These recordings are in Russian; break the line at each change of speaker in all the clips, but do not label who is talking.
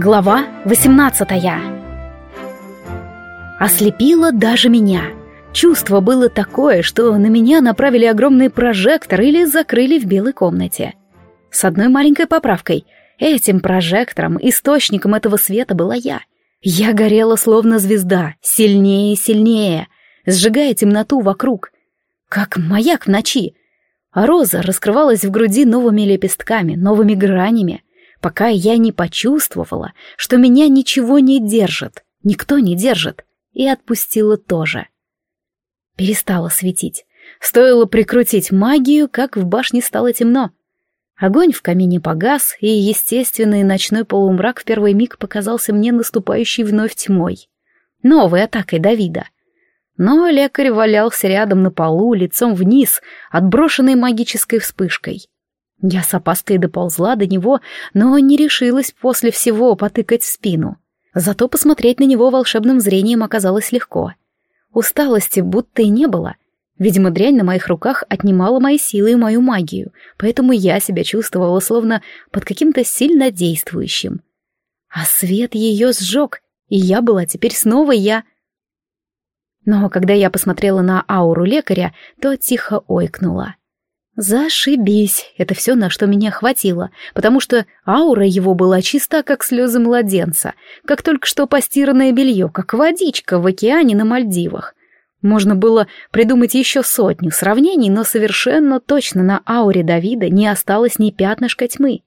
Глава 18 Ослепило даже меня. Чувство было такое, что на меня направили огромный прожектор или закрыли в белой комнате. С одной маленькой поправкой. Этим прожектором, источником этого света была я. Я горела словно звезда, сильнее и сильнее, сжигая темноту вокруг. Как маяк в ночи. А роза раскрывалась в груди новыми лепестками, новыми гранями — пока я не почувствовала, что меня ничего не держит, никто не держит, и отпустила тоже. Перестала светить. Стоило прикрутить магию, как в башне стало темно. Огонь в камине погас, и естественный ночной полумрак в первый миг показался мне наступающей вновь тьмой. Новой атакой Давида. Но лекарь валялся рядом на полу, лицом вниз, отброшенный магической вспышкой. Я с опаской доползла до него, но не решилась после всего потыкать в спину. Зато посмотреть на него волшебным зрением оказалось легко. Усталости будто и не было. Видимо, дрянь на моих руках отнимала мои силы и мою магию, поэтому я себя чувствовала словно под каким-то сильно действующим. А свет ее сжег, и я была теперь снова я. Но когда я посмотрела на ауру лекаря, то тихо ойкнула. Зашибись, это все, на что меня хватило, потому что аура его была чиста, как слезы младенца, как только что постиранное белье, как водичка в океане на Мальдивах. Можно было придумать еще сотню сравнений, но совершенно точно на ауре Давида не осталось ни пятнышка тьмы.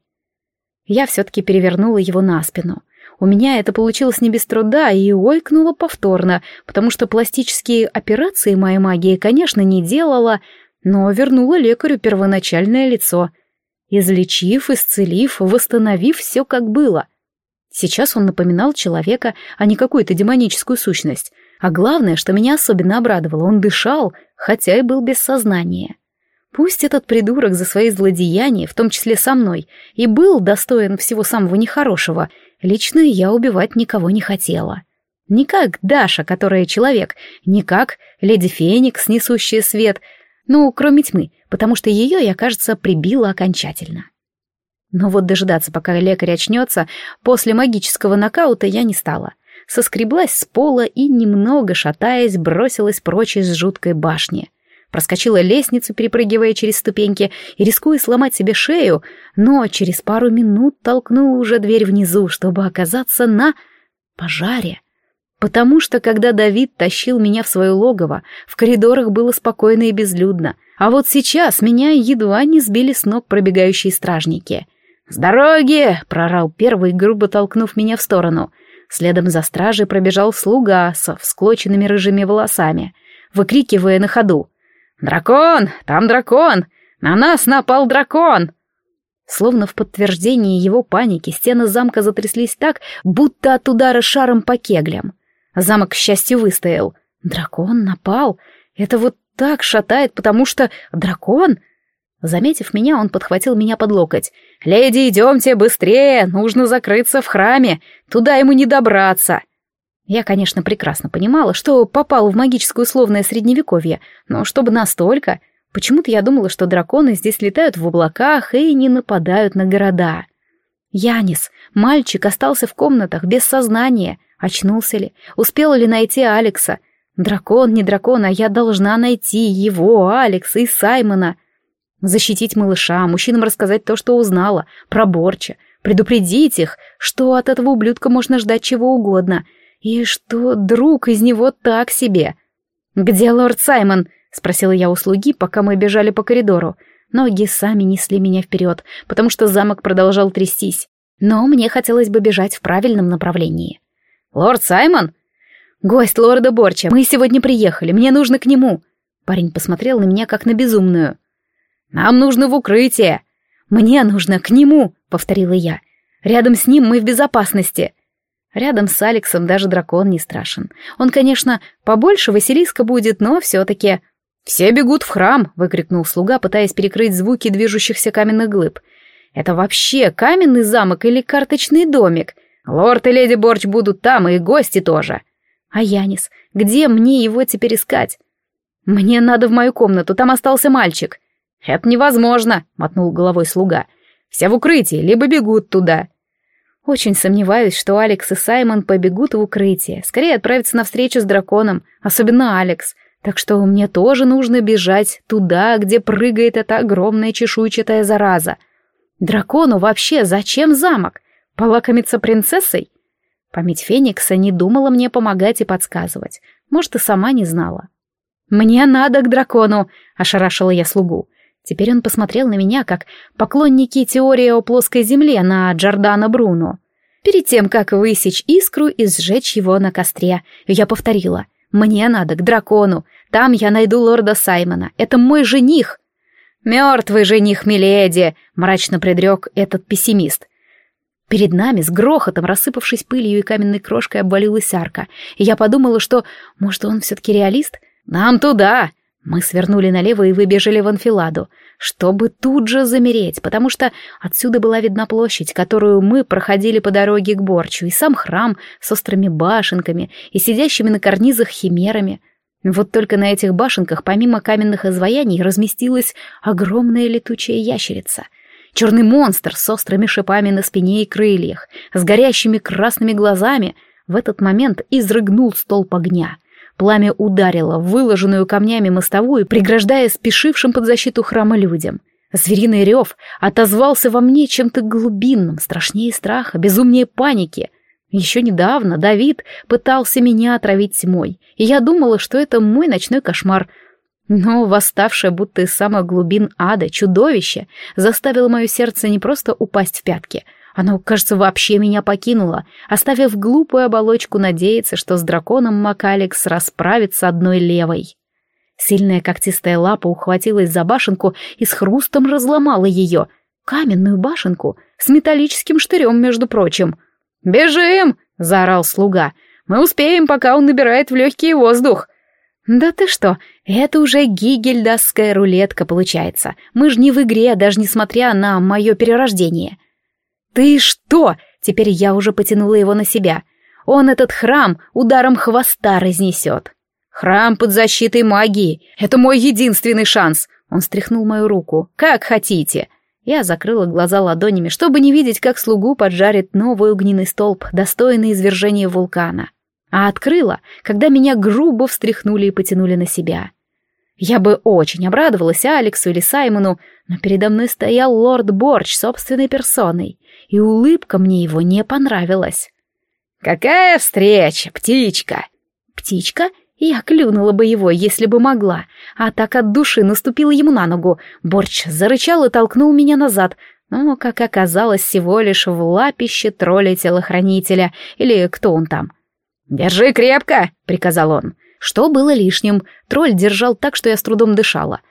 Я все-таки перевернула его на спину. У меня это получилось не без труда и ойкнула повторно, потому что пластические операции моя магия, конечно, не делала, но вернула лекарю первоначальное лицо, излечив, исцелив, восстановив все как было. Сейчас он напоминал человека, а не какую-то демоническую сущность. А главное, что меня особенно обрадовало, он дышал, хотя и был без сознания. Пусть этот придурок за свои злодеяния, в том числе со мной, и был достоин всего самого нехорошего, лично я убивать никого не хотела. Не как Даша, которая человек, не как леди Феникс, несущая свет — ну, кроме тьмы, потому что ее я, кажется, прибила окончательно. Но вот дожидаться, пока лекарь очнется, после магического нокаута я не стала. Соскреблась с пола и, немного шатаясь, бросилась прочь из жуткой башни. Проскочила лестницу, перепрыгивая через ступеньки и рискуя сломать себе шею, но через пару минут толкнула уже дверь внизу, чтобы оказаться на пожаре. Потому что, когда Давид тащил меня в свое логово, в коридорах было спокойно и безлюдно, а вот сейчас меня едва не сбили с ног пробегающие стражники. «С дороги!» — прорал первый, грубо толкнув меня в сторону. Следом за стражей пробежал слуга со всклоченными рыжими волосами, выкрикивая на ходу. «Дракон! Там дракон! На нас напал дракон!» Словно в подтверждении его паники стены замка затряслись так, будто от удара шаром по кеглям. Замок, к счастью, выстоял. Дракон напал. Это вот так шатает, потому что дракон... Заметив меня, он подхватил меня под локоть. «Леди, идемте быстрее! Нужно закрыться в храме! Туда ему не добраться!» Я, конечно, прекрасно понимала, что попала в магическое условное средневековье, но чтобы настолько... Почему-то я думала, что драконы здесь летают в облаках и не нападают на города. Янис, мальчик, остался в комнатах без сознания, Очнулся ли? Успела ли найти Алекса? Дракон, не дракон, а я должна найти его, Алекса и Саймона. Защитить малыша, мужчинам рассказать то, что узнала, про Борча, предупредить их, что от этого ублюдка можно ждать чего угодно, и что друг из него так себе. «Где лорд Саймон?» — спросила я у слуги, пока мы бежали по коридору. Ноги сами несли меня вперед, потому что замок продолжал трястись. Но мне хотелось бы бежать в правильном направлении. «Лорд Саймон?» «Гость лорда Борча. Мы сегодня приехали. Мне нужно к нему». Парень посмотрел на меня как на безумную. «Нам нужно в укрытие». «Мне нужно к нему», — повторила я. «Рядом с ним мы в безопасности». Рядом с Алексом даже дракон не страшен. Он, конечно, побольше Василиска будет, но все-таки... «Все бегут в храм!» — выкрикнул слуга, пытаясь перекрыть звуки движущихся каменных глыб. «Это вообще каменный замок или карточный домик? Лорд и леди Борч будут там, и гости тоже. А Янис, где мне его теперь искать? «Мне надо в мою комнату, там остался мальчик». «Это невозможно», — мотнул головой слуга. «Все в укрытии, либо бегут туда». Очень сомневаюсь, что Алекс и Саймон побегут в укрытие, скорее отправятся на встречу с драконом, особенно Алекс. Так что мне тоже нужно бежать туда, где прыгает эта огромная чешуйчатая зараза. Дракону вообще зачем замок? Полакомиться принцессой? Память Феникса не думала мне помогать и подсказывать. Может, и сама не знала. «Мне надо к дракону!» — ошарашила я слугу. Теперь он посмотрел на меня, как поклонники теории о плоской земле на Джордана Бруно. Перед тем, как высечь искру и сжечь его на костре, я повторила. «Мне надо к дракону. Там я найду лорда Саймона. Это мой жених». «Мертвый жених, миледи!» — мрачно предрек этот пессимист. Перед нами, с грохотом, рассыпавшись пылью и каменной крошкой, обвалилась арка, и я подумала, что, может, он все-таки реалист? «Нам туда!» Мы свернули налево и выбежали в анфиладу, чтобы тут же замереть, потому что отсюда была видна площадь, которую мы проходили по дороге к Борчу, и сам храм с острыми башенками и сидящими на карнизах химерами. Вот только на этих башенках, помимо каменных изваяний, разместилась огромная летучая ящерица. Черный монстр с острыми шипами на спине и крыльях, с горящими красными глазами, в этот момент изрыгнул столб огня — Пламя ударило в выложенную камнями мостовую, преграждая спешившим под защиту храма людям. Звериный рев отозвался во мне чем-то глубинным, страшнее страха, безумнее паники. Еще недавно Давид пытался меня отравить тьмой, и я думала, что это мой ночной кошмар. Но восставшее будто из самых глубин ада чудовище заставило мое сердце не просто упасть в пятки — оно, кажется, вообще меня покинуло, оставив глупую оболочку надеяться, что с драконом Макаликс расправится одной левой. Сильная когтистая лапа ухватилась за башенку и с хрустом разломала ее. Каменную башенку с металлическим штырем, между прочим. «Бежим!» — заорал слуга. «Мы успеем, пока он набирает в легкий воздух». «Да ты что, это уже гигельдасская рулетка получается. Мы ж не в игре, даже несмотря на мое перерождение. «Ты что?» — теперь я уже потянула его на себя. «Он этот храм ударом хвоста разнесет». «Храм под защитой магии. Это мой единственный шанс!» Он стряхнул мою руку. «Как хотите!» Я закрыла глаза ладонями, чтобы не видеть, как слугу поджарит новый огненный столб, достойный извержения вулкана. А открыла, когда меня грубо встряхнули и потянули на себя. Я бы очень обрадовалась Алексу или Саймону, но передо мной стоял лорд Борч собственной персоной, и улыбка мне его не понравилась. «Какая встреча, птичка!» «Птичка?» Я клюнула бы его, если бы могла, а так от души наступила ему на ногу. Борч зарычал и толкнул меня назад, но, как оказалось, всего лишь в лапище тролля-телохранителя, или кто он там. «Держи крепко!» — приказал он. Что было лишним, тролль держал так, что я с трудом дышала.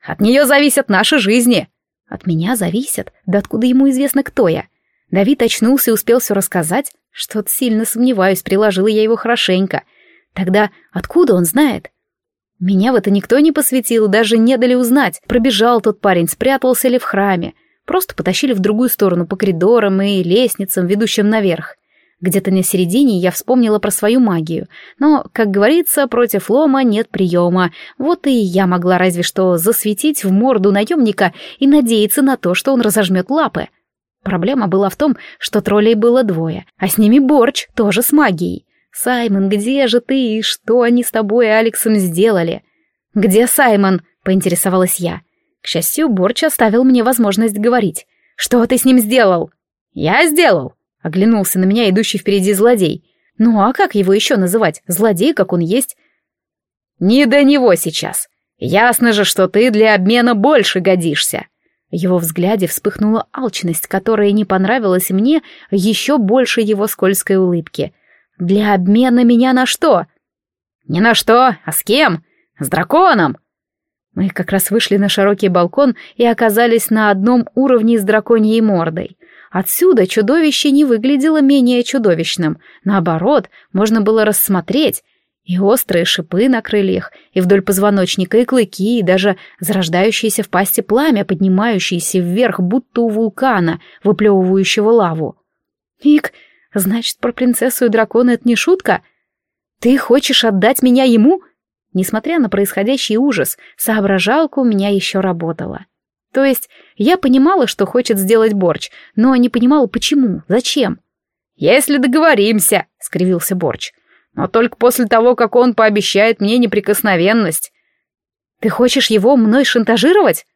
«От нее зависят наши жизни!» «От меня зависят? Да откуда ему известно, кто я?» Давид очнулся и успел все рассказать? Что-то сильно сомневаюсь, приложила я его хорошенько. Тогда откуда он знает? Меня в это никто не посвятил, даже не дали узнать, пробежал тот парень, спрятался ли в храме. Просто потащили в другую сторону по коридорам и лестницам, ведущим наверх. Где-то на середине я вспомнила про свою магию, но, как говорится, против лома нет приема, вот и я могла разве что засветить в морду наемника и надеяться на то, что он разожмет лапы. Проблема была в том, что троллей было двое, а с ними Борч, тоже с магией. «Саймон, где же ты и что они с тобой и Алексом сделали?» «Где Саймон?» — поинтересовалась я. К счастью, Борч оставил мне возможность говорить. «Что ты с ним сделал?» «Я сделал», — оглянулся на меня идущий впереди злодей. «Ну а как его еще называть? Злодей, как он есть?» «Не до него сейчас. Ясно же, что ты для обмена больше годишься». Его взгляде вспыхнула алчность, которая не понравилась мне еще больше его скользкой улыбки. «Для обмена меня на что?» «Не на что, а с кем? С драконом!» Мы как раз вышли на широкий балкон и оказались на одном уровне с драконьей мордой. Отсюда чудовище не выглядело менее чудовищным. Наоборот, можно было рассмотреть, и острые шипы на крыльях, и вдоль позвоночника, и клыки, и даже зарождающееся в пасти пламя, поднимающееся вверх, будто у вулкана, выплевывающего лаву. «Ик, значит, про принцессу и дракона это не шутка? Ты хочешь отдать меня ему?» Несмотря на происходящий ужас, соображалка у меня еще работала. То есть я понимала, что хочет сделать Борч, но не понимала, почему, зачем. «Если договоримся», — скривился Борч, — «но только после того, как он пообещает мне неприкосновенность». «Ты хочешь его мной шантажировать?»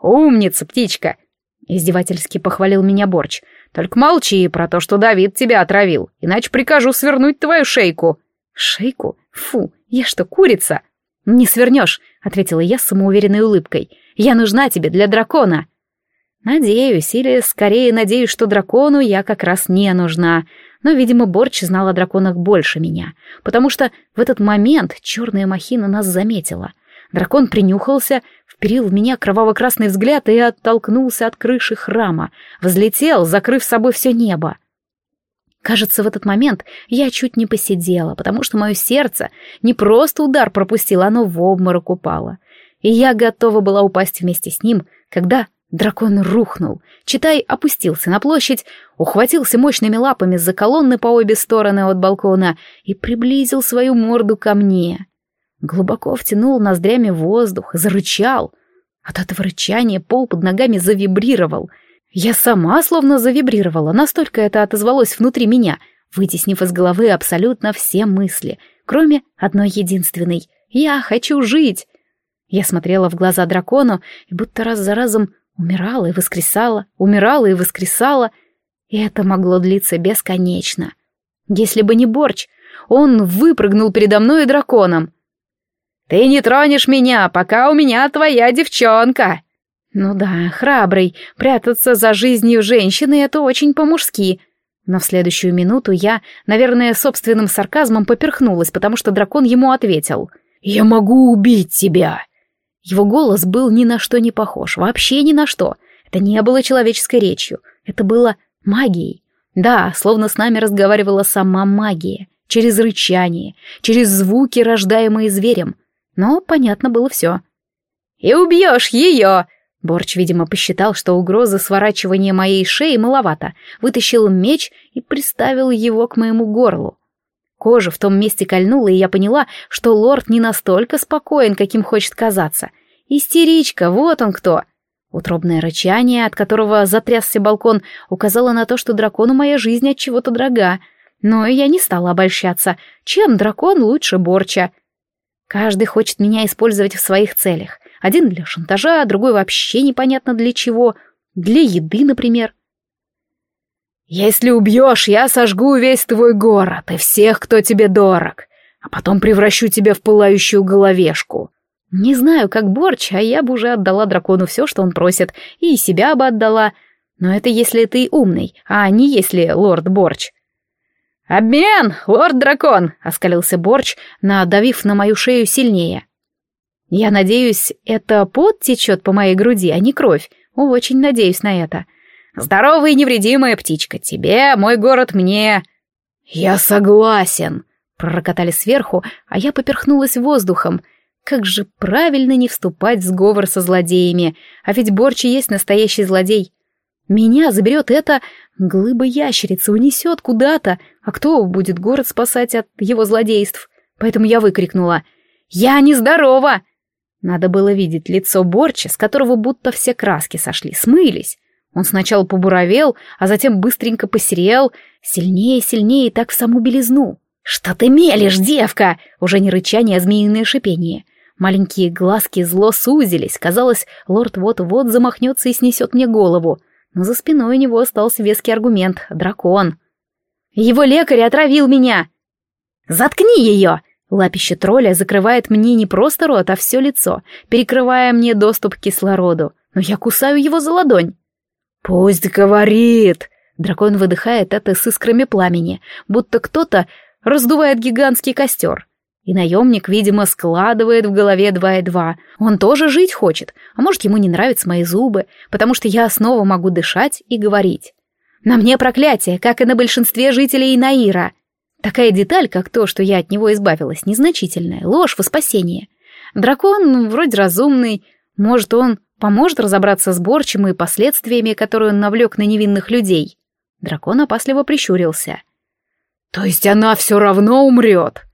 «Умница, птичка!» — издевательски похвалил меня Борч. «Только молчи про то, что Давид тебя отравил, иначе прикажу свернуть твою шейку». «Шейку? Фу, я что, курица?» «Не свернешь», — ответила я с самоуверенной улыбкой. «Я нужна тебе для дракона». Надеюсь, или скорее надеюсь, что дракону я как раз не нужна. Но, видимо, Борч знал о драконах больше меня, потому что в этот момент черная махина нас заметила. Дракон принюхался, вперил в меня кроваво-красный взгляд и оттолкнулся от крыши храма, взлетел, закрыв собой все небо. Кажется, в этот момент я чуть не посидела, потому что мое сердце не просто удар пропустило, оно в обморок упало. И я готова была упасть вместе с ним, когда дракон рухнул. Читай опустился на площадь, ухватился мощными лапами за колонны по обе стороны от балкона и приблизил свою морду ко мне. Глубоко втянул ноздрями воздух, зарычал. От этого рычания пол под ногами завибрировал — я сама словно завибрировала, настолько это отозвалось внутри меня, вытеснив из головы абсолютно все мысли, кроме одной единственной «Я хочу жить!». Я смотрела в глаза дракону и будто раз за разом умирала и воскресала, умирала и воскресала, и это могло длиться бесконечно. Если бы не Борч, он выпрыгнул передо мной и драконом. «Ты не тронешь меня, пока у меня твоя девчонка!» Ну да, храбрый, прятаться за жизнью женщины — это очень по-мужски. Но в следующую минуту я, наверное, собственным сарказмом поперхнулась, потому что дракон ему ответил. «Я могу убить тебя!» Его голос был ни на что не похож, вообще ни на что. Это не было человеческой речью, это было магией. Да, словно с нами разговаривала сама магия, через рычание, через звуки, рождаемые зверем. Но понятно было все. «И убьешь ее!» Борч, видимо, посчитал, что угрозы сворачивания моей шеи маловато, вытащил меч и приставил его к моему горлу. Кожа в том месте кольнула, и я поняла, что лорд не настолько спокоен, каким хочет казаться. Истеричка, вот он кто. Утробное рычание, от которого затрясся балкон, указало на то, что дракону моя жизнь от чего-то дорога. Но я не стала обольщаться. Чем дракон лучше Борча? Каждый хочет меня использовать в своих целях. Один для шантажа, другой вообще непонятно для чего. Для еды, например. «Если убьешь, я сожгу весь твой город и всех, кто тебе дорог, а потом превращу тебя в пылающую головешку». Не знаю, как Борч, а я бы уже отдала дракону все, что он просит, и себя бы отдала. Но это если ты умный, а не если лорд Борч. «Обмен, лорд-дракон!» — оскалился Борч, надавив на мою шею сильнее. Я надеюсь, это пот течет по моей груди, а не кровь. Очень надеюсь на это. Здоровая и невредимая птичка, тебе, мой город мне. Я согласен, пророкотали сверху, а я поперхнулась воздухом. Как же правильно не вступать в сговор со злодеями, а ведь Борчи есть настоящий злодей. Меня заберет это глыба ящерица, унесет куда-то, а кто будет город спасать от его злодейств? Поэтому я выкрикнула «Я нездорова!» Надо было видеть лицо Борча, с которого будто все краски сошли, смылись. Он сначала побуровел, а затем быстренько посерел, сильнее, сильнее, и так в саму белизну. «Что ты мелешь, девка?» Уже не рычание, а змеиное шипение. Маленькие глазки зло сузились. Казалось, лорд вот-вот замахнется и снесет мне голову. Но за спиной у него остался веский аргумент — дракон. «Его лекарь отравил меня!» «Заткни ее!» Лапище тролля закрывает мне не просто рот, а все лицо, перекрывая мне доступ к кислороду. Но я кусаю его за ладонь. «Пусть говорит!» Дракон выдыхает это с искрами пламени, будто кто-то раздувает гигантский костер. И наемник, видимо, складывает в голове два и два. Он тоже жить хочет, а может, ему не нравятся мои зубы, потому что я снова могу дышать и говорить. На мне проклятие, как и на большинстве жителей Наира. Такая деталь, как то, что я от него избавилась, незначительная, ложь во спасение. Дракон вроде разумный, может, он поможет разобраться с Борчем и последствиями, которые он навлек на невинных людей. Дракон опасливо прищурился. «То есть она все равно умрет?»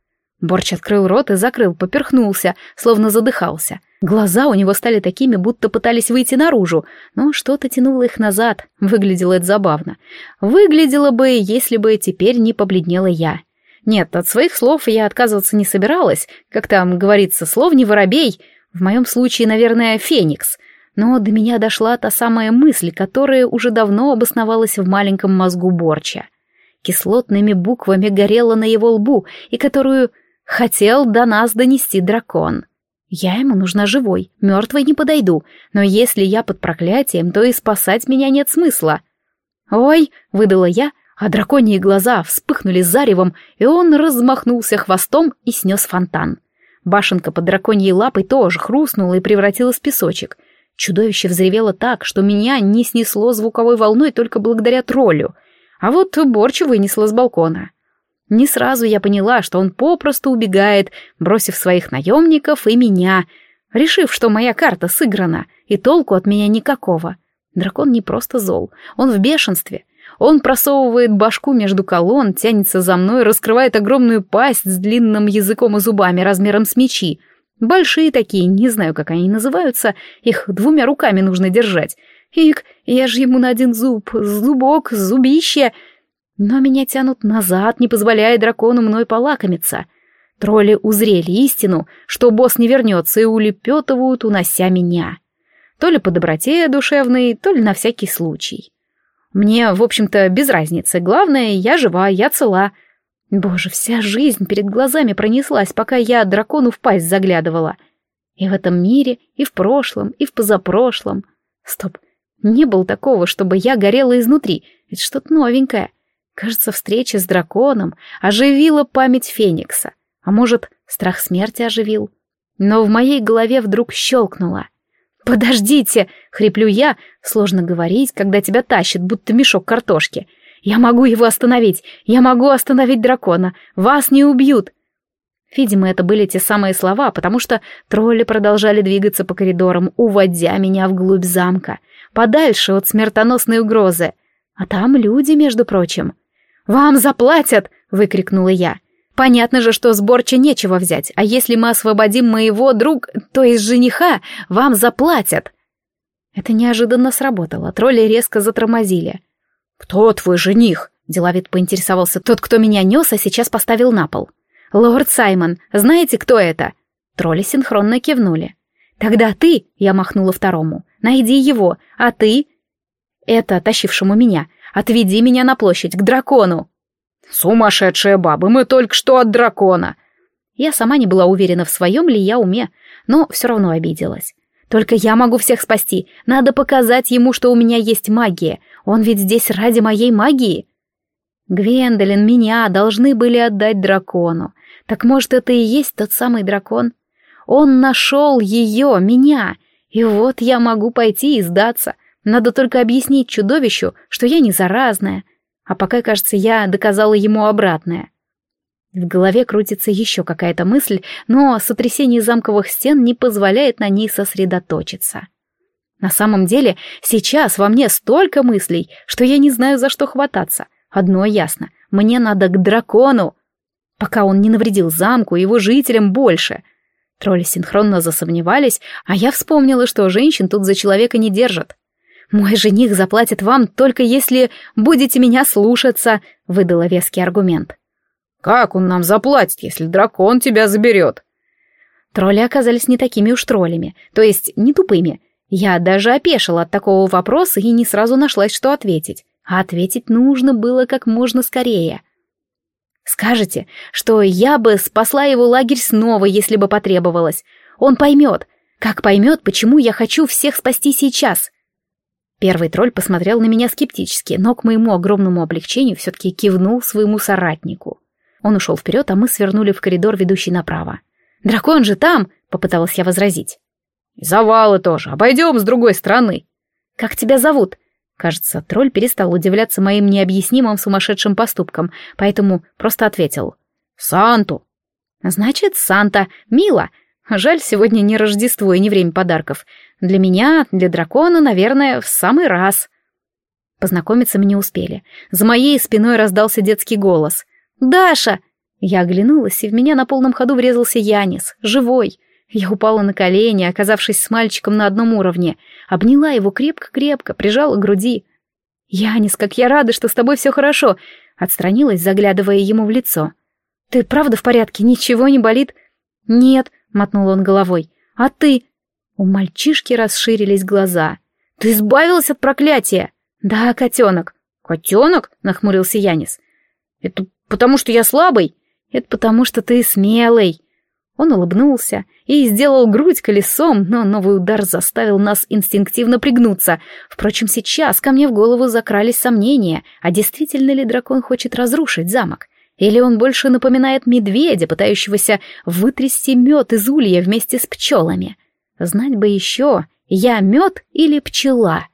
Борч открыл рот и закрыл, поперхнулся, словно задыхался. Глаза у него стали такими, будто пытались выйти наружу, но что-то тянуло их назад. Выглядело это забавно. Выглядело бы, если бы теперь не побледнела я. Нет, от своих слов я отказываться не собиралась. Как там говорится, слов не воробей. В моем случае, наверное, феникс. Но до меня дошла та самая мысль, которая уже давно обосновалась в маленьком мозгу Борча. Кислотными буквами горела на его лбу, и которую хотел до нас донести дракон. Я ему нужна живой, мертвой не подойду, но если я под проклятием, то и спасать меня нет смысла. «Ой!» — выдала я, а драконьи глаза вспыхнули заревом, и он размахнулся хвостом и снес фонтан. Башенка под драконьей лапой тоже хрустнула и превратилась в песочек. Чудовище взревело так, что меня не снесло звуковой волной только благодаря троллю, а вот Борчу вынесло с балкона. Не сразу я поняла, что он попросту убегает, бросив своих наемников и меня, решив, что моя карта сыграна, и толку от меня никакого. Дракон не просто зол, он в бешенстве. Он просовывает башку между колонн, тянется за мной, раскрывает огромную пасть с длинным языком и зубами размером с мечи. Большие такие, не знаю, как они называются, их двумя руками нужно держать. Ик, я же ему на один зуб, зубок, зубище — но меня тянут назад, не позволяя дракону мной полакомиться. Тролли узрели истину, что босс не вернется, и улепетывают, унося меня. То ли по доброте душевной, то ли на всякий случай. Мне, в общем-то, без разницы. Главное, я жива, я цела. Боже, вся жизнь перед глазами пронеслась, пока я дракону в пасть заглядывала. И в этом мире, и в прошлом, и в позапрошлом. Стоп, не было такого, чтобы я горела изнутри. Это что-то новенькое. Кажется, встреча с драконом оживила память Феникса. А может, страх смерти оживил? Но в моей голове вдруг щелкнуло. «Подождите!» — хриплю я. Сложно говорить, когда тебя тащит, будто мешок картошки. «Я могу его остановить! Я могу остановить дракона! Вас не убьют!» Видимо, это были те самые слова, потому что тролли продолжали двигаться по коридорам, уводя меня вглубь замка, подальше от смертоносной угрозы. А там люди, между прочим. «Вам заплатят!» — выкрикнула я. «Понятно же, что сборча нечего взять, а если мы освободим моего друг, то есть жениха, вам заплатят!» Это неожиданно сработало, тролли резко затормозили. «Кто твой жених?» — деловит поинтересовался тот, кто меня нес, а сейчас поставил на пол. «Лорд Саймон, знаете, кто это?» Тролли синхронно кивнули. «Тогда ты», — я махнула второму, — «найди его, а ты...» Это тащившему меня. Отведи меня на площадь, к дракону!» «Сумасшедшая баба, мы только что от дракона!» Я сама не была уверена, в своем ли я уме, но все равно обиделась. «Только я могу всех спасти. Надо показать ему, что у меня есть магия. Он ведь здесь ради моей магии». Гвендолин меня должны были отдать дракону. Так может, это и есть тот самый дракон? Он нашел ее, меня, и вот я могу пойти и сдаться. Надо только объяснить чудовищу, что я не заразная, а пока, кажется, я доказала ему обратное. В голове крутится еще какая-то мысль, но сотрясение замковых стен не позволяет на ней сосредоточиться. На самом деле, сейчас во мне столько мыслей, что я не знаю, за что хвататься. Одно ясно, мне надо к дракону. Пока он не навредил замку, его жителям больше. Тролли синхронно засомневались, а я вспомнила, что женщин тут за человека не держат. «Мой жених заплатит вам только если будете меня слушаться», — выдала веский аргумент. «Как он нам заплатит, если дракон тебя заберет?» Тролли оказались не такими уж троллями, то есть не тупыми. Я даже опешила от такого вопроса и не сразу нашлась, что ответить. А ответить нужно было как можно скорее. «Скажете, что я бы спасла его лагерь снова, если бы потребовалось. Он поймет. Как поймет, почему я хочу всех спасти сейчас?» Первый тролль посмотрел на меня скептически, но к моему огромному облегчению все-таки кивнул своему соратнику. Он ушел вперед, а мы свернули в коридор, ведущий направо. «Дракон же там!» — попыталась я возразить. «Завалы тоже. Обойдем с другой стороны». «Как тебя зовут?» Кажется, тролль перестал удивляться моим необъяснимым сумасшедшим поступкам, поэтому просто ответил. «Санту». «Значит, Санта. Мило. Жаль, сегодня не Рождество и не время подарков. Для меня, для дракона, наверное, в самый раз. Познакомиться мы не успели. За моей спиной раздался детский голос. «Даша!» Я оглянулась, и в меня на полном ходу врезался Янис, живой. Я упала на колени, оказавшись с мальчиком на одном уровне, обняла его крепко-крепко, прижала к груди. «Янис, как я рада, что с тобой все хорошо!» Отстранилась, заглядывая ему в лицо. «Ты правда в порядке? Ничего не болит?» «Нет», — мотнул он головой. «А ты?» У мальчишки расширились глаза. «Ты избавилась от проклятия?» «Да, котенок». «Котенок?» — нахмурился Янис. «Это потому, что я слабый?» «Это потому, что ты смелый». Он улыбнулся и сделал грудь колесом, но новый удар заставил нас инстинктивно пригнуться. Впрочем, сейчас ко мне в голову закрались сомнения, а действительно ли дракон хочет разрушить замок? Или он больше напоминает медведя, пытающегося вытрясти мед из улья вместе с пчелами? Знать бы еще, я мед или пчела?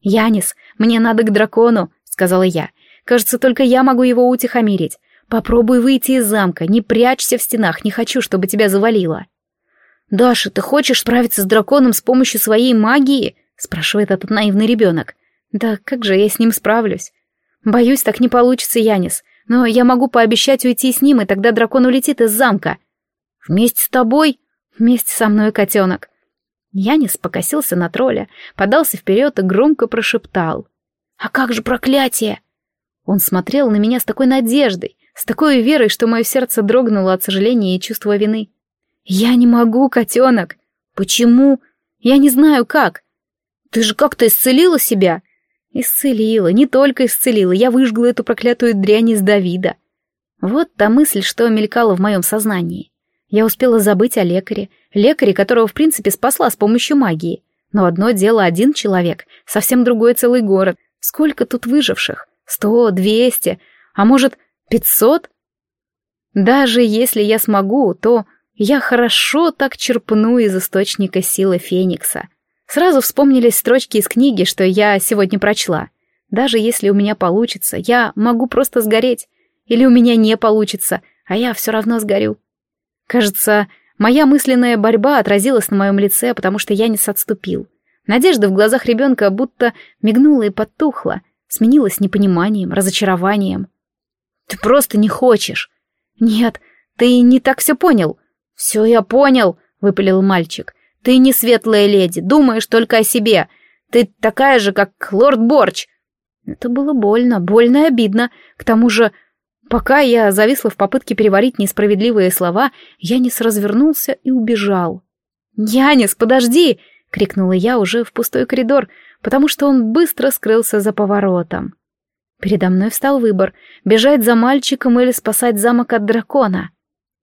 «Янис, мне надо к дракону», — сказала я. «Кажется, только я могу его утихомирить. Попробуй выйти из замка, не прячься в стенах, не хочу, чтобы тебя завалило». «Даша, ты хочешь справиться с драконом с помощью своей магии?» — спрашивает этот наивный ребенок. «Да как же я с ним справлюсь?» «Боюсь, так не получится, Янис, но я могу пообещать уйти с ним, и тогда дракон улетит из замка». «Вместе с тобой?» «Вместе со мной, котенок». Янис покосился на тролля, подался вперед и громко прошептал. «А как же проклятие?» Он смотрел на меня с такой надеждой, с такой верой, что мое сердце дрогнуло от сожаления и чувства вины. «Я не могу, котенок!» «Почему?» «Я не знаю, как!» «Ты же как-то исцелила себя!» «Исцелила, не только исцелила, я выжгла эту проклятую дрянь из Давида!» Вот та мысль, что мелькала в моем сознании. Я успела забыть о лекаре, лекаре, которого, в принципе, спасла с помощью магии. Но одно дело один человек, совсем другое целый город. Сколько тут выживших? Сто, двести, а может, пятьсот? Даже если я смогу, то я хорошо так черпну из источника силы Феникса. Сразу вспомнились строчки из книги, что я сегодня прочла. Даже если у меня получится, я могу просто сгореть. Или у меня не получится, а я все равно сгорю. Кажется, моя мысленная борьба отразилась на моем лице, потому что я не отступил. Надежда в глазах ребенка будто мигнула и потухла, сменилась непониманием, разочарованием. «Ты просто не хочешь!» «Нет, ты не так все понял!» «Все я понял!» — выпалил мальчик. «Ты не светлая леди, думаешь только о себе. Ты такая же, как лорд Борч!» Это было больно, больно и обидно. К тому же Пока я зависла в попытке переварить несправедливые слова, Янис развернулся и убежал. «Янис, подожди!» — крикнула я уже в пустой коридор, потому что он быстро скрылся за поворотом. Передо мной встал выбор — бежать за мальчиком или спасать замок от дракона.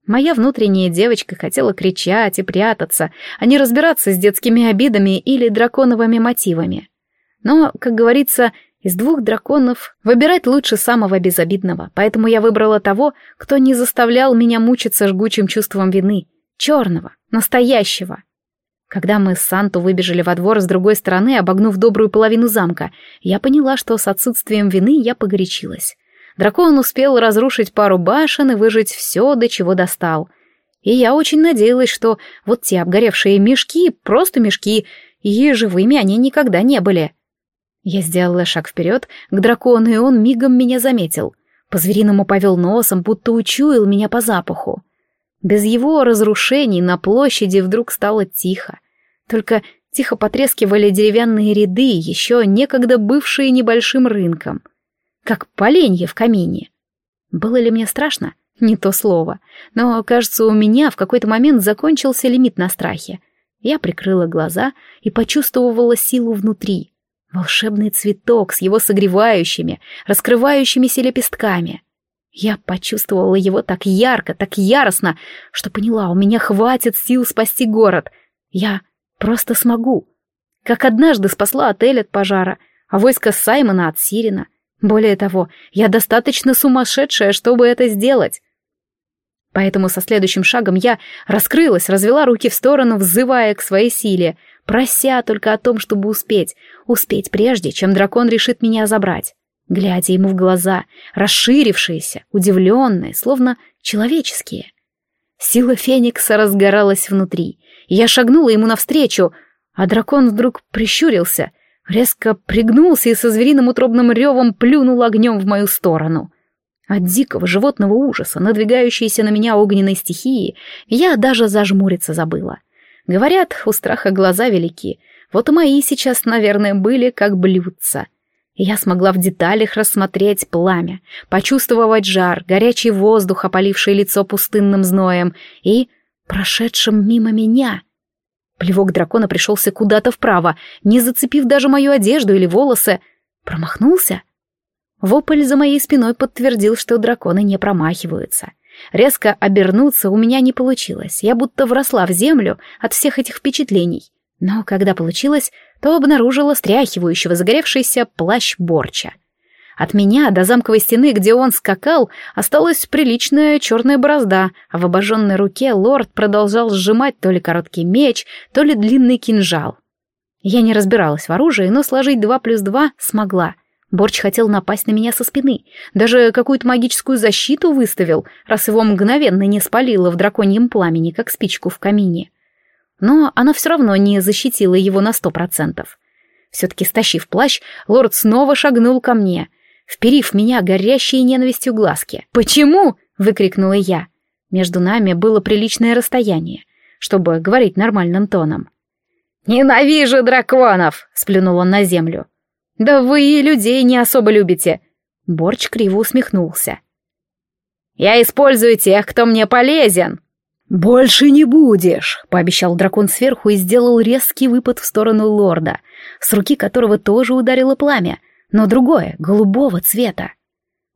Моя внутренняя девочка хотела кричать и прятаться, а не разбираться с детскими обидами или драконовыми мотивами. Но, как говорится, из двух драконов выбирать лучше самого безобидного, поэтому я выбрала того, кто не заставлял меня мучиться жгучим чувством вины. Черного, настоящего. Когда мы с Санту выбежали во двор с другой стороны, обогнув добрую половину замка, я поняла, что с отсутствием вины я погорячилась. Дракон успел разрушить пару башен и выжить все, до чего достал. И я очень надеялась, что вот те обгоревшие мешки — просто мешки, и живыми они никогда не были. Я сделала шаг вперед к дракону, и он мигом меня заметил. По-звериному повел носом, будто учуял меня по запаху. Без его разрушений на площади вдруг стало тихо. Только тихо потрескивали деревянные ряды, еще некогда бывшие небольшим рынком. Как поленья в камине. Было ли мне страшно? Не то слово. Но, кажется, у меня в какой-то момент закончился лимит на страхе. Я прикрыла глаза и почувствовала силу внутри. Волшебный цветок с его согревающими, раскрывающимися лепестками. Я почувствовала его так ярко, так яростно, что поняла, у меня хватит сил спасти город. Я просто смогу. Как однажды спасла отель от пожара, а войско Саймона от Сирена. Более того, я достаточно сумасшедшая, чтобы это сделать. Поэтому со следующим шагом я раскрылась, развела руки в сторону, взывая к своей силе — прося только о том, чтобы успеть, успеть прежде, чем дракон решит меня забрать. Глядя ему в глаза, расширившиеся, удивленные, словно человеческие. Сила Феникса разгоралась внутри, я шагнула ему навстречу, а дракон вдруг прищурился, резко пригнулся и со звериным утробным ревом плюнул огнем в мою сторону. От дикого животного ужаса, надвигающейся на меня огненной стихии, я даже зажмуриться забыла. Говорят, у страха глаза велики, вот и мои сейчас, наверное, были как блюдца. Я смогла в деталях рассмотреть пламя, почувствовать жар, горячий воздух, опаливший лицо пустынным зноем, и прошедшим мимо меня. Плевок дракона пришелся куда-то вправо, не зацепив даже мою одежду или волосы. Промахнулся? Вопль за моей спиной подтвердил, что драконы не промахиваются. Резко обернуться у меня не получилось, я будто вросла в землю от всех этих впечатлений. Но когда получилось, то обнаружила стряхивающего загоревшийся плащ Борча. От меня до замковой стены, где он скакал, осталась приличная черная борозда, а в обожженной руке лорд продолжал сжимать то ли короткий меч, то ли длинный кинжал. Я не разбиралась в оружии, но сложить два плюс два смогла. Борч хотел напасть на меня со спины, даже какую-то магическую защиту выставил, раз его мгновенно не спалило в драконьем пламени, как спичку в камине. Но она все равно не защитила его на сто процентов. Все-таки стащив плащ, лорд снова шагнул ко мне, вперив меня горящие ненавистью глазки. «Почему?» — выкрикнула я. Между нами было приличное расстояние, чтобы говорить нормальным тоном. «Ненавижу драконов!» — сплюнул он на землю. «Да вы и людей не особо любите!» Борч криво усмехнулся. «Я использую тех, кто мне полезен!» «Больше не будешь!» — пообещал дракон сверху и сделал резкий выпад в сторону лорда, с руки которого тоже ударило пламя, но другое, голубого цвета.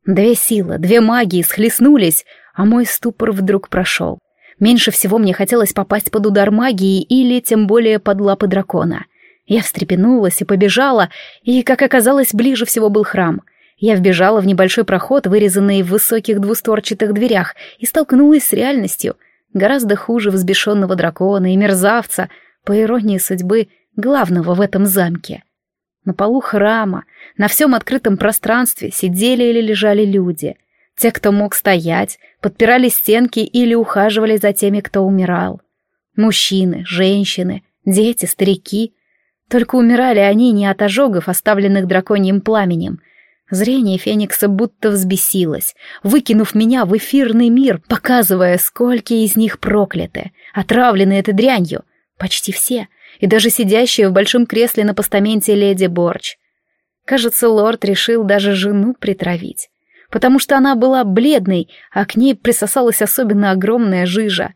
Две силы, две магии схлестнулись, а мой ступор вдруг прошел. Меньше всего мне хотелось попасть под удар магии или тем более под лапы дракона — я встрепенулась и побежала, и, как оказалось, ближе всего был храм. Я вбежала в небольшой проход, вырезанный в высоких двустворчатых дверях, и столкнулась с реальностью, гораздо хуже взбешенного дракона и мерзавца, по иронии судьбы, главного в этом замке. На полу храма, на всем открытом пространстве сидели или лежали люди. Те, кто мог стоять, подпирали стенки или ухаживали за теми, кто умирал. Мужчины, женщины, дети, старики — только умирали они не от ожогов, оставленных драконьим пламенем. Зрение Феникса будто взбесилось, выкинув меня в эфирный мир, показывая, сколько из них прокляты, отравлены этой дрянью. Почти все, и даже сидящая в большом кресле на постаменте леди Борч. Кажется, лорд решил даже жену притравить, потому что она была бледной, а к ней присосалась особенно огромная жижа.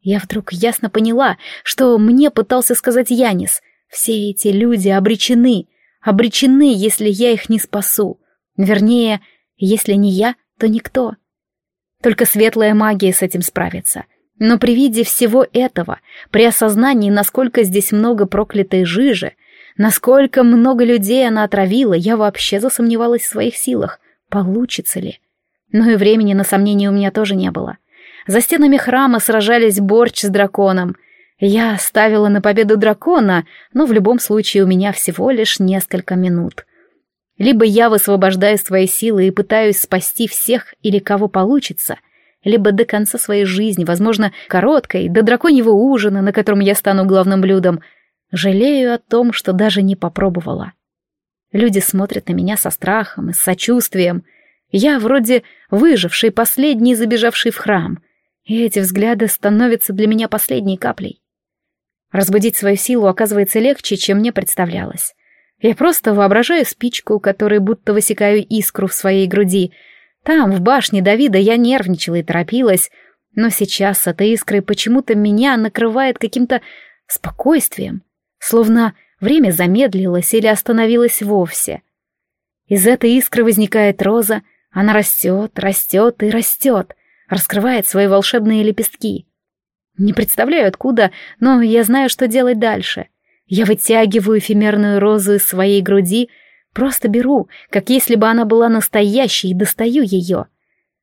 Я вдруг ясно поняла, что мне пытался сказать Янис — все эти люди обречены, обречены, если я их не спасу. Вернее, если не я, то никто. Только светлая магия с этим справится. Но при виде всего этого, при осознании, насколько здесь много проклятой жижи, насколько много людей она отравила, я вообще засомневалась в своих силах. Получится ли? Но и времени на сомнения у меня тоже не было. За стенами храма сражались Борч с драконом — я ставила на победу дракона, но в любом случае у меня всего лишь несколько минут. Либо я высвобождаю свои силы и пытаюсь спасти всех или кого получится, либо до конца своей жизни, возможно, короткой, до драконьего ужина, на котором я стану главным блюдом, жалею о том, что даже не попробовала. Люди смотрят на меня со страхом и с сочувствием. Я вроде выживший, последний, забежавший в храм. И эти взгляды становятся для меня последней каплей. Разбудить свою силу оказывается легче, чем мне представлялось. Я просто воображаю спичку, которой будто высекаю искру в своей груди. Там, в башне Давида, я нервничала и торопилась, но сейчас эта искра почему-то меня накрывает каким-то спокойствием, словно время замедлилось или остановилось вовсе. Из этой искры возникает роза, она растет, растет и растет, раскрывает свои волшебные лепестки — не представляю откуда, но я знаю, что делать дальше. Я вытягиваю эфемерную розу из своей груди, просто беру, как если бы она была настоящей, и достаю ее.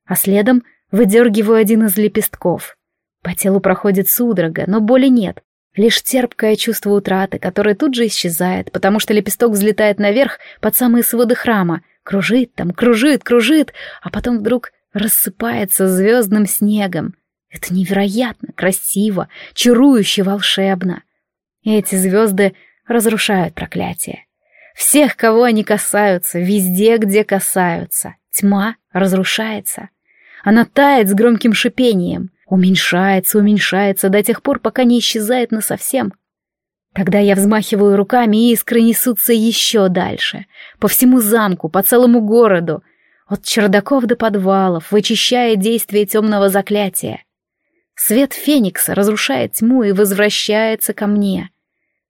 А следом выдергиваю один из лепестков. По телу проходит судорога, но боли нет. Лишь терпкое чувство утраты, которое тут же исчезает, потому что лепесток взлетает наверх под самые своды храма, кружит там, кружит, кружит, а потом вдруг рассыпается звездным снегом. Это невероятно, красиво, чарующе, волшебно. Эти звезды разрушают проклятие. Всех, кого они касаются, везде, где касаются. Тьма разрушается. Она тает с громким шипением, уменьшается, уменьшается до тех пор, пока не исчезает насовсем. Тогда я взмахиваю руками, и искры несутся еще дальше, по всему замку, по целому городу, от чердаков до подвалов, вычищая действие темного заклятия. Свет Феникса разрушает тьму и возвращается ко мне.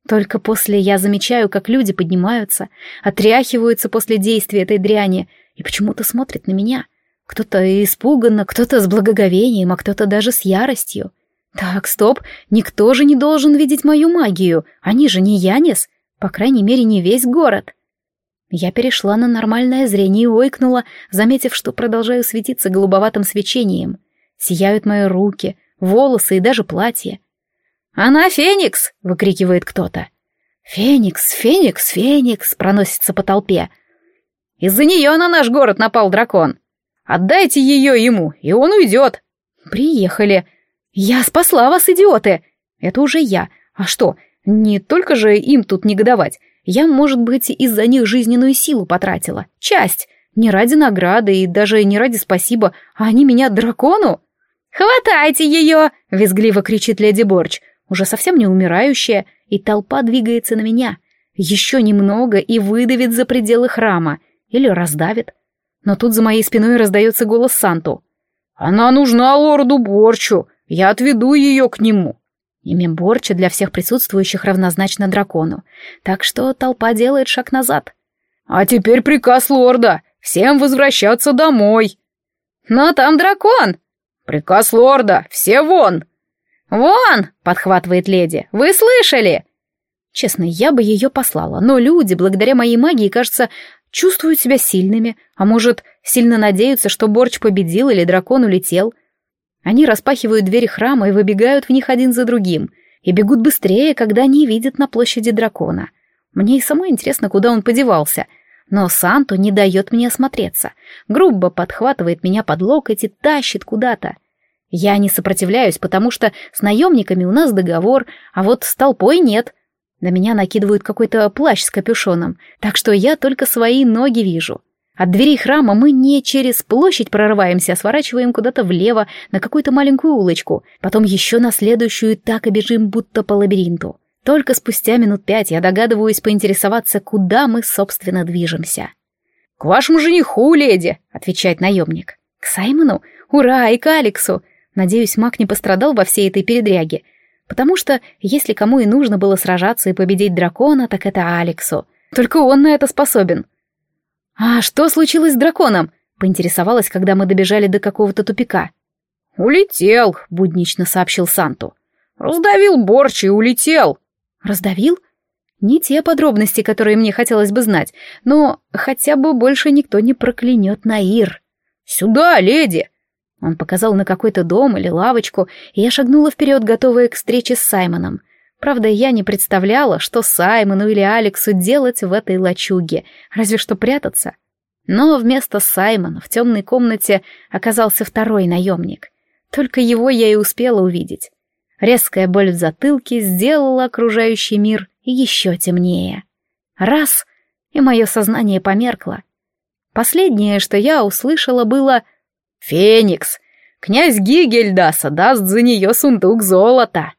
Только после я замечаю, как люди поднимаются, отряхиваются после действия этой дряни и почему-то смотрят на меня. Кто-то испуганно, кто-то с благоговением, а кто-то даже с яростью. Так, стоп, никто же не должен видеть мою магию, они же не Янис, по крайней мере, не весь город. Я перешла на нормальное зрение и ойкнула, заметив, что продолжаю светиться голубоватым свечением. Сияют мои руки, волосы и даже платье. «Она Феникс!» — выкрикивает кто-то. «Феникс, Феникс, Феникс!» — проносится по толпе. «Из-за нее на наш город напал дракон. Отдайте ее ему, и он уйдет!» «Приехали!» «Я спасла вас, идиоты!» «Это уже я. А что, не только же им тут негодовать. Я, может быть, из-за них жизненную силу потратила. Часть. Не ради награды и даже не ради спасибо, а они меня дракону?» «Хватайте ее!» — визгливо кричит леди Борч, уже совсем не умирающая, и толпа двигается на меня. Еще немного и выдавит за пределы храма. Или раздавит. Но тут за моей спиной раздается голос Санту. «Она нужна лорду Борчу! Я отведу ее к нему. Имя Борча для всех присутствующих равнозначно дракону, так что толпа делает шаг назад. А теперь приказ лорда. Всем возвращаться домой. Но там дракон. Приказ лорда. Все вон. Вон, подхватывает леди. Вы слышали? Честно, я бы ее послала, но люди, благодаря моей магии, кажется, чувствуют себя сильными, а может, сильно надеются, что Борч победил или дракон улетел. Они распахивают двери храма и выбегают в них один за другим, и бегут быстрее, когда не видят на площади дракона. Мне и самой интересно, куда он подевался, но Санту не дает мне осмотреться, грубо подхватывает меня под локоть и тащит куда-то. Я не сопротивляюсь, потому что с наемниками у нас договор, а вот с толпой нет. На меня накидывают какой-то плащ с капюшоном, так что я только свои ноги вижу. От дверей храма мы не через площадь прорываемся, а сворачиваем куда-то влево, на какую-то маленькую улочку, потом еще на следующую и так и бежим будто по лабиринту. Только спустя минут пять я догадываюсь поинтересоваться, куда мы, собственно, движемся. «К вашему жениху, леди!» — отвечает наемник. «К Саймону? Ура! И к Алексу!» Надеюсь, маг не пострадал во всей этой передряге. Потому что, если кому и нужно было сражаться и победить дракона, так это Алексу. Только он на это способен. «А что случилось с драконом?» — поинтересовалась, когда мы добежали до какого-то тупика. «Улетел», — буднично сообщил Санту. «Раздавил борщ и улетел». «Раздавил?» Не те подробности, которые мне хотелось бы знать, но хотя бы больше никто не проклянет Наир. «Сюда, леди!» Он показал на какой-то дом или лавочку, и я шагнула вперед, готовая к встрече с Саймоном. Правда, я не представляла, что Саймону или Алексу делать в этой лачуге, разве что прятаться. Но вместо Саймона в темной комнате оказался второй наемник. Только его я и успела увидеть. Резкая боль в затылке сделала окружающий мир еще темнее. Раз — и мое сознание померкло. Последнее, что я услышала, было «Феникс! Князь Гигельдаса даст за нее сундук золота!»